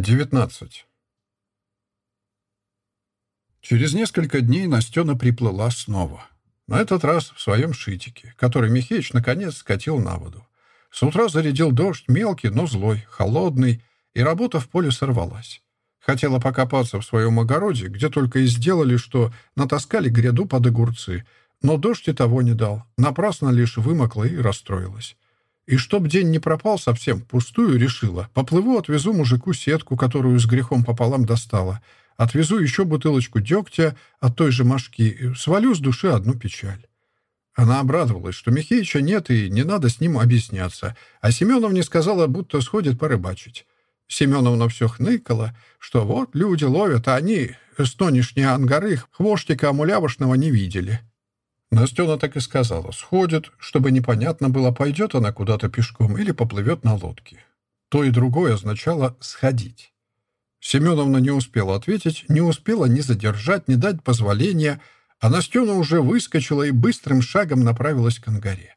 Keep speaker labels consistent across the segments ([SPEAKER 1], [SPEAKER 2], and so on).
[SPEAKER 1] 19. Через несколько дней Настена приплыла снова. На этот раз в своем шитике, который Михеич наконец скатил на воду. С утра зарядил дождь, мелкий, но злой, холодный, и работа в поле сорвалась. Хотела покопаться в своем огороде, где только и сделали, что натаскали гряду под огурцы, но дождь и того не дал, напрасно лишь вымокла и расстроилась. И чтоб день не пропал совсем, пустую решила. Поплыву, отвезу мужику сетку, которую с грехом пополам достала. Отвезу еще бутылочку дегтя от той же мошки. Э, свалю с души одну печаль. Она обрадовалась, что Михеича нет и не надо с ним объясняться. А Семеновне сказала, будто сходит порыбачить. Семеновна все хныкала, что вот люди ловят, а они с стонешние ангары хвоштика амулявошного не видели. Настена так и сказала, сходит, чтобы непонятно было, пойдет она куда-то пешком или поплывет на лодке. То и другое означало «сходить». Семеновна не успела ответить, не успела ни задержать, ни дать позволения, а Настена уже выскочила и быстрым шагом направилась к ангаре.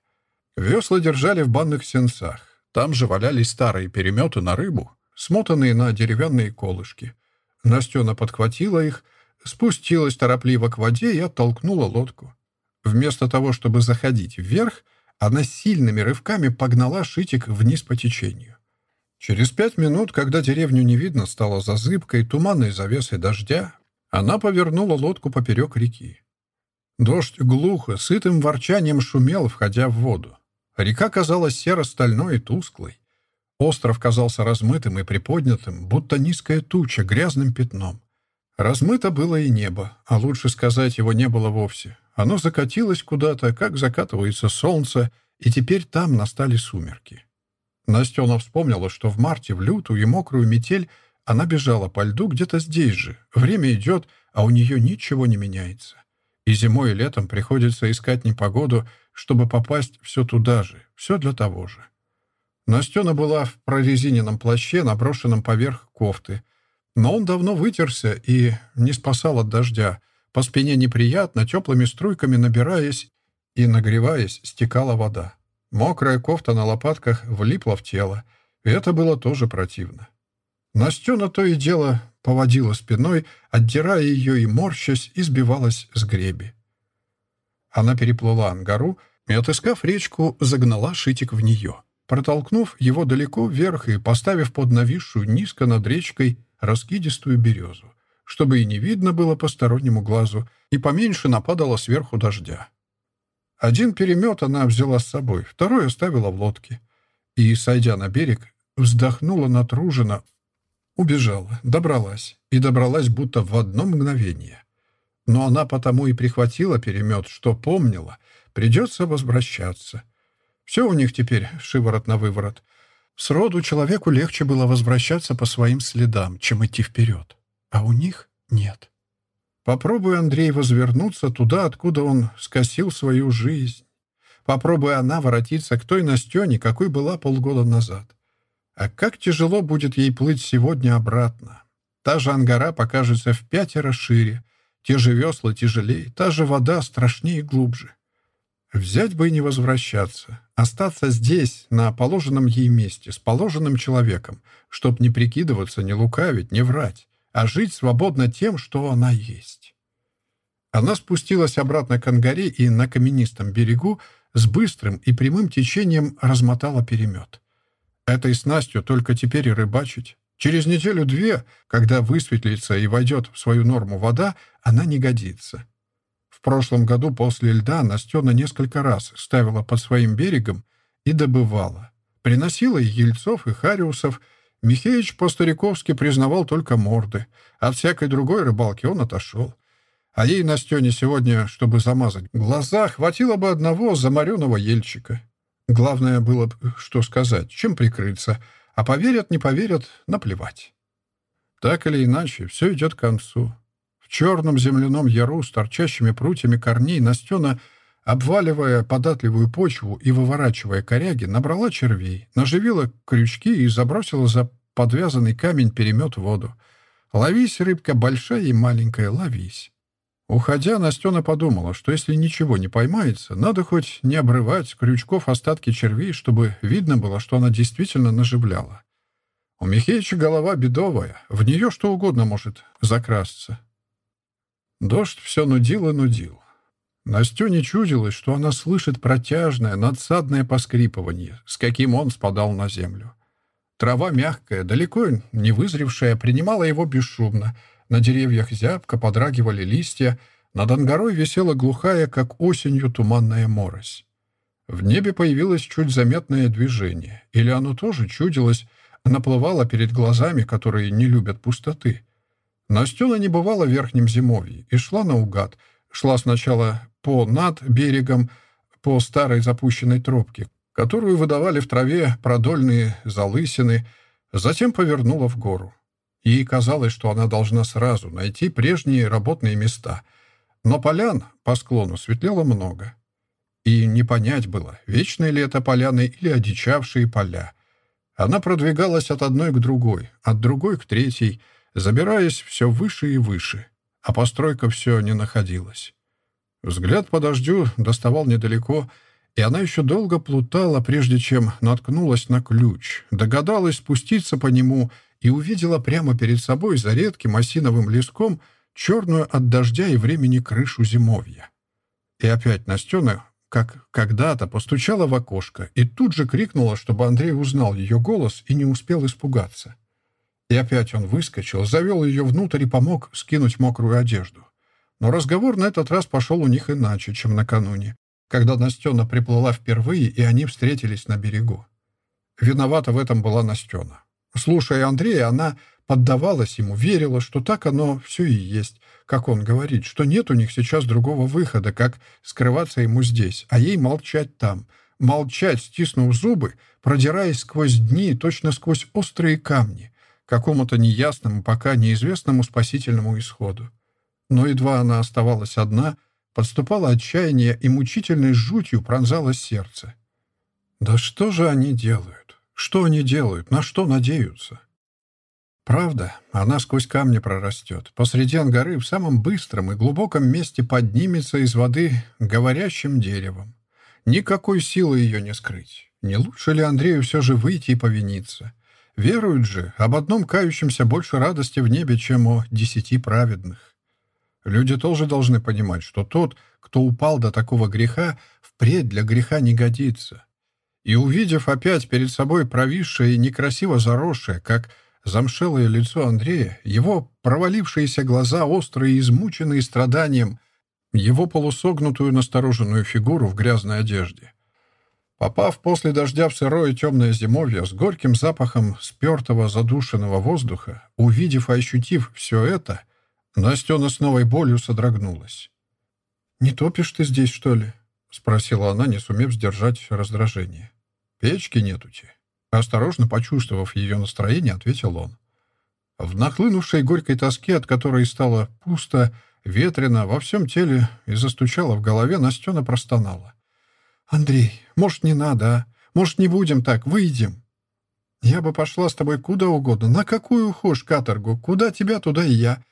[SPEAKER 1] Весла держали в банных сенцах. Там же валялись старые переметы на рыбу, смотанные на деревянные колышки. Настена подхватила их, спустилась торопливо к воде и оттолкнула лодку. Вместо того, чтобы заходить вверх, она сильными рывками погнала шитик вниз по течению. Через пять минут, когда деревню не видно, стало зазыбкой, туманной завесой дождя, она повернула лодку поперек реки. Дождь глухо, сытым ворчанием шумел, входя в воду. Река казалась серо-стальной и тусклой. Остров казался размытым и приподнятым, будто низкая туча, грязным пятном. Размыто было и небо, а лучше сказать, его не было вовсе. Оно закатилось куда-то, как закатывается солнце, и теперь там настали сумерки. Настена вспомнила, что в марте в лютую и мокрую метель она бежала по льду где-то здесь же. Время идет, а у нее ничего не меняется. И зимой, и летом приходится искать непогоду, чтобы попасть все туда же, все для того же. Настена была в прорезиненном плаще, наброшенном поверх кофты. Но он давно вытерся и не спасал от дождя — по спине неприятно, теплыми струйками набираясь и нагреваясь, стекала вода. Мокрая кофта на лопатках влипла в тело, и это было тоже противно. Настена то и дело поводила спиной, отдирая ее и морщась, избивалась с греби. Она переплыла ангару и, отыскав речку, загнала шитик в нее, протолкнув его далеко вверх и поставив под нависшую низко над речкой раскидистую березу чтобы и не видно было постороннему глазу, и поменьше нападало сверху дождя. Один перемет она взяла с собой, второй оставила в лодке. И, сойдя на берег, вздохнула натруженно, убежала, добралась, и добралась будто в одно мгновение. Но она потому и прихватила перемет, что помнила, придется возвращаться. Все у них теперь шиворот на выворот. Сроду человеку легче было возвращаться по своим следам, чем идти вперед а у них нет. Попробуй, Андрей, возвернуться туда, откуда он скосил свою жизнь. Попробуй она воротиться к той Настене, какой была полгода назад. А как тяжело будет ей плыть сегодня обратно. Та же ангара покажется в пятеро шире, те же весла тяжелее, та же вода страшнее и глубже. Взять бы и не возвращаться. Остаться здесь, на положенном ей месте, с положенным человеком, чтоб не прикидываться, не лукавить, не врать а жить свободно тем, что она есть. Она спустилась обратно к ангаре и на каменистом берегу с быстрым и прямым течением размотала перемет. Этой снастью только теперь и рыбачить. Через неделю-две, когда высветлится и войдет в свою норму вода, она не годится. В прошлом году после льда Настена несколько раз ставила под своим берегом и добывала. Приносила и ельцов, и хариусов, Михеич по-стариковски признавал только морды, от всякой другой рыбалки он отошел. А ей, Настене, сегодня, чтобы замазать глаза, хватило бы одного замаренного ельчика. Главное было, что сказать, чем прикрыться, а поверят, не поверят, наплевать. Так или иначе, все идет к концу. В черном земляном яру с торчащими прутьями корней Настена — обваливая податливую почву и выворачивая коряги, набрала червей, наживила крючки и забросила за подвязанный камень перемет в воду. «Ловись, рыбка, большая и маленькая, ловись». Уходя, Настена подумала, что если ничего не поймается, надо хоть не обрывать крючков остатки червей, чтобы видно было, что она действительно наживляла. У Михеича голова бедовая, в нее что угодно может закрасться. Дождь все нудил и нудил. Настю не чудилось, что она слышит протяжное, надсадное поскрипывание, с каким он спадал на землю. Трава мягкая, далеко не вызревшая, принимала его бесшумно. На деревьях зябко подрагивали листья, над ангарой висела глухая, как осенью, туманная морось. В небе появилось чуть заметное движение, или оно тоже чудилось, наплывало перед глазами, которые не любят пустоты. Настена не бывала верхним верхнем и шла наугад, шла сначала по над берегом, по старой запущенной тропке, которую выдавали в траве продольные залысины, затем повернула в гору. Ей казалось, что она должна сразу найти прежние работные места. Но полян по склону светлело много. И не понять было, вечное ли это поляны или одичавшие поля. Она продвигалась от одной к другой, от другой к третьей, забираясь все выше и выше, а постройка все не находилась. Взгляд по дождю доставал недалеко, и она еще долго плутала, прежде чем наткнулась на ключ, догадалась спуститься по нему и увидела прямо перед собой за редким осиновым леском черную от дождя и времени крышу зимовья. И опять Настена, как когда-то, постучала в окошко и тут же крикнула, чтобы Андрей узнал ее голос и не успел испугаться. И опять он выскочил, завел ее внутрь и помог скинуть мокрую одежду. Но разговор на этот раз пошел у них иначе, чем накануне, когда Настена приплыла впервые, и они встретились на берегу. Виновата в этом была Настена. Слушая Андрея, она поддавалась ему, верила, что так оно все и есть, как он говорит, что нет у них сейчас другого выхода, как скрываться ему здесь, а ей молчать там, молчать, стиснув зубы, продираясь сквозь дни, точно сквозь острые камни, к какому-то неясному, пока неизвестному спасительному исходу. Ну но едва она оставалась одна, подступало отчаяние и мучительной жутью пронзало сердце. Да что же они делают? Что они делают? На что надеются? Правда, она сквозь камни прорастет. Посреди ангары в самом быстром и глубоком месте поднимется из воды говорящим деревом. Никакой силы ее не скрыть. Не лучше ли Андрею все же выйти и повиниться? Веруют же, об одном кающемся больше радости в небе, чем о десяти праведных. Люди тоже должны понимать, что тот, кто упал до такого греха, впредь для греха не годится. И увидев опять перед собой провисшее и некрасиво заросшее, как замшелое лицо Андрея, его провалившиеся глаза, острые и измученные страданием, его полусогнутую настороженную фигуру в грязной одежде. Попав после дождя в сырое темное зимовье с горьким запахом спертого задушенного воздуха, увидев и ощутив все это — Настена с новой болью содрогнулась. «Не топишь ты здесь, что ли?» — спросила она, не сумев сдержать раздражение. «Печки нетути». Осторожно почувствовав ее настроение, ответил он. В нахлынувшей горькой тоске, от которой стало пусто, ветрено, во всем теле и застучало в голове, Настена простонала. «Андрей, может, не надо, а? Может, не будем так, выйдем?» «Я бы пошла с тобой куда угодно, на какую хошь каторгу, куда тебя, туда и я.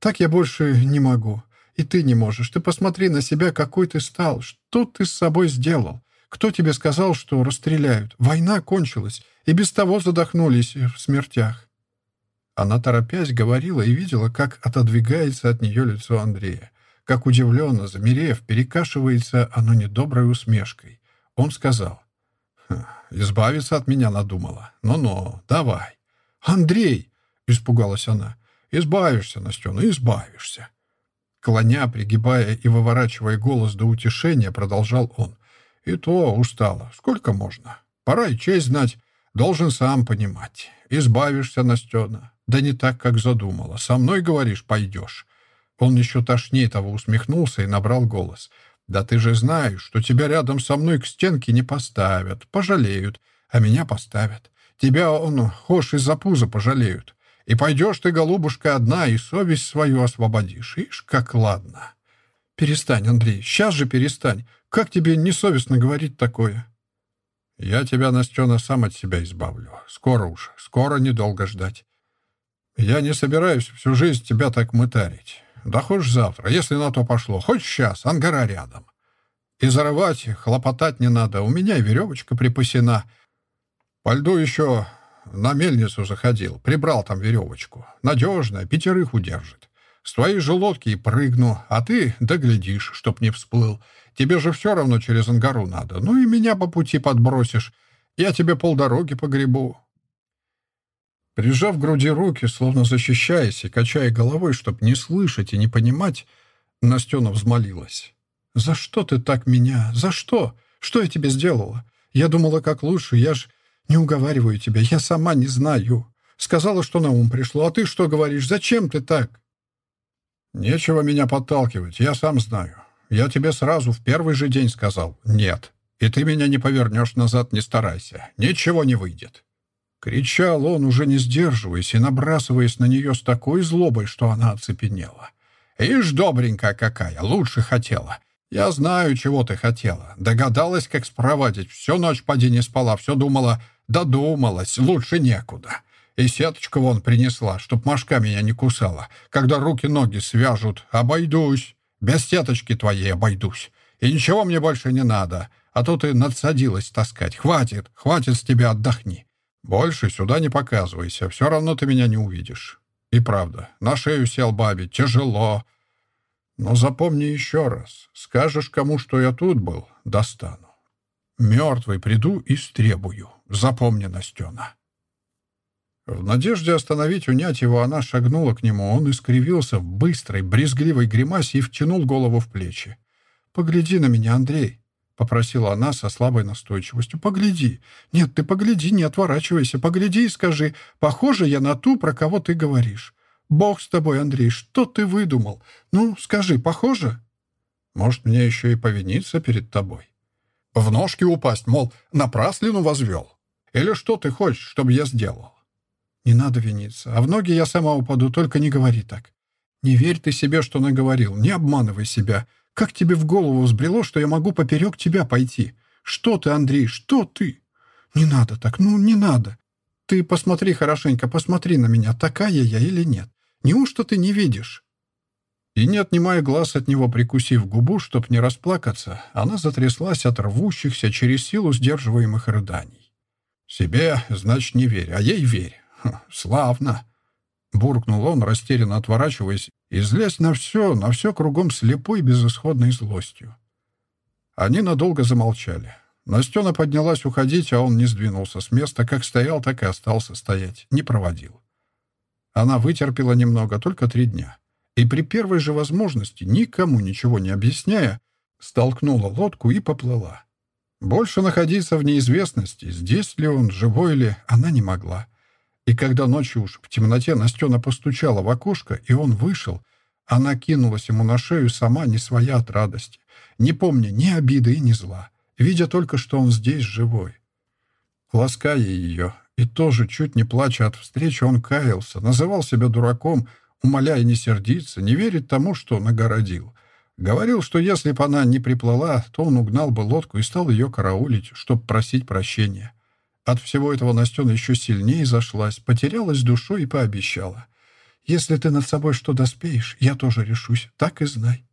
[SPEAKER 1] Так я больше не могу. И ты не можешь. Ты посмотри на себя, какой ты стал. Что ты с собой сделал? Кто тебе сказал, что расстреляют? Война кончилась. И без того задохнулись в смертях. Она, торопясь, говорила и видела, как отодвигается от нее лицо Андрея. Как удивленно, замерев, перекашивается оно недоброй усмешкой. Он сказал. «Хм, «Избавиться от меня надумала. Но, но, давай». «Андрей!» — испугалась она. Избавишься, Настена, избавишься. Клоня, пригибая и выворачивая голос до утешения, продолжал он. И то устала. Сколько можно? Пора и честь знать. Должен сам понимать. Избавишься, Настена. Да не так, как задумала. Со мной, говоришь, пойдешь. Он еще тошнее того усмехнулся и набрал голос. «Да ты же знаешь, что тебя рядом со мной к стенке не поставят, пожалеют, а меня поставят. Тебя, он, хошь, из-за пуза пожалеют. И пойдешь ты, голубушка, одна, и совесть свою освободишь. Ишь, как ладно. Перестань, Андрей, сейчас же перестань. Как тебе несовестно говорить такое? Я тебя, Настена, сам от себя избавлю. Скоро уж, скоро недолго ждать. Я не собираюсь всю жизнь тебя так мытарить. Да хочешь завтра, если на то пошло. Хоть сейчас, ангара рядом. И зарывать, хлопотать не надо. У меня и веревочка припасена. По льду еще на мельницу заходил, прибрал там веревочку. Надежная, пятерых удержит. С твоей же лодки и прыгну, а ты доглядишь, чтоб не всплыл. Тебе же все равно через ангару надо. Ну и меня по пути подбросишь. Я тебе полдороги погребу». Прижав к груди руки, словно защищаясь и качая головой, чтоб не слышать и не понимать, Настена взмолилась. «За что ты так меня? За что? Что я тебе сделала? Я думала, как лучше, я ж не уговариваю тебя, я сама не знаю. Сказала, что на ум пришло, а ты что говоришь? Зачем ты так?» «Нечего меня подталкивать, я сам знаю. Я тебе сразу в первый же день сказал «нет». И ты меня не повернешь назад, не старайся. Ничего не выйдет». Кричал он, уже не сдерживаясь и набрасываясь на нее с такой злобой, что она оцепенела. «Ишь, добренькая какая, лучше хотела. Я знаю, чего ты хотела. Догадалась, как спровадить. Всю ночь поди не спала, все думала. Додумалась, лучше некуда. И сеточку вон принесла, чтоб Машка меня не кусала. Когда руки-ноги свяжут, обойдусь. Без сеточки твоей обойдусь. И ничего мне больше не надо. А то ты надсадилась таскать. Хватит, хватит с тебя, отдохни. Больше сюда не показывайся, все равно ты меня не увидишь. И правда, на шею сел бабе, тяжело. Но запомни еще раз. Скажешь кому, что я тут был, достану. Мертвый приду и стребую. Запомни, Настена. В надежде остановить, унять его, она шагнула к нему. Он искривился в быстрой, брезгливой гримасе и втянул голову в плечи. «Погляди на меня, Андрей!» — попросила она со слабой настойчивостью. «Погляди! Нет, ты погляди, не отворачивайся. Погляди и скажи, похоже я на ту, про кого ты говоришь. Бог с тобой, Андрей, что ты выдумал? Ну, скажи, похоже? Может, мне еще и повиниться перед тобой? В ножки упасть, мол, напраслину возвел. Или что ты хочешь, чтобы я сделал? Не надо виниться. А в ноги я сама упаду, только не говори так. Не верь ты себе, что наговорил. Не обманывай себя. Как тебе в голову взбрело, что я могу поперек тебя пойти? Что ты, Андрей, что ты? Не надо так, ну не надо. Ты посмотри хорошенько, посмотри на меня, такая я или нет. Неужто ты не видишь?» И не отнимая глаз от него, прикусив губу, чтоб не расплакаться, она затряслась от рвущихся через силу сдерживаемых рыданий. «Себе, значит, не верь, а ей верь. Ха, славно!» Буркнул он, растерянно отворачиваясь, и злясь на все, на все кругом слепой, безысходной злостью. Они надолго замолчали. Настена поднялась уходить, а он не сдвинулся с места, как стоял, так и остался стоять, не проводил. Она вытерпела немного, только три дня. И при первой же возможности, никому ничего не объясняя, столкнула лодку и поплыла. Больше находиться в неизвестности, здесь ли он, живой ли, она не могла. И когда ночью уж в темноте Настена постучала в окошко, и он вышел, она кинулась ему на шею сама, не своя от радости, не помня ни обиды и ни зла, видя только, что он здесь живой. Лаская ее, и тоже, чуть не плача от встречи, он каялся, называл себя дураком, умоляя не сердиться, не верить тому, что нагородил. Говорил, что если бы она не приплыла, то он угнал бы лодку и стал ее караулить, чтобы просить прощения. От всего этого Настена еще сильнее зашлась, потерялась душой и пообещала. «Если ты над собой что доспеешь, я тоже решусь, так и знай».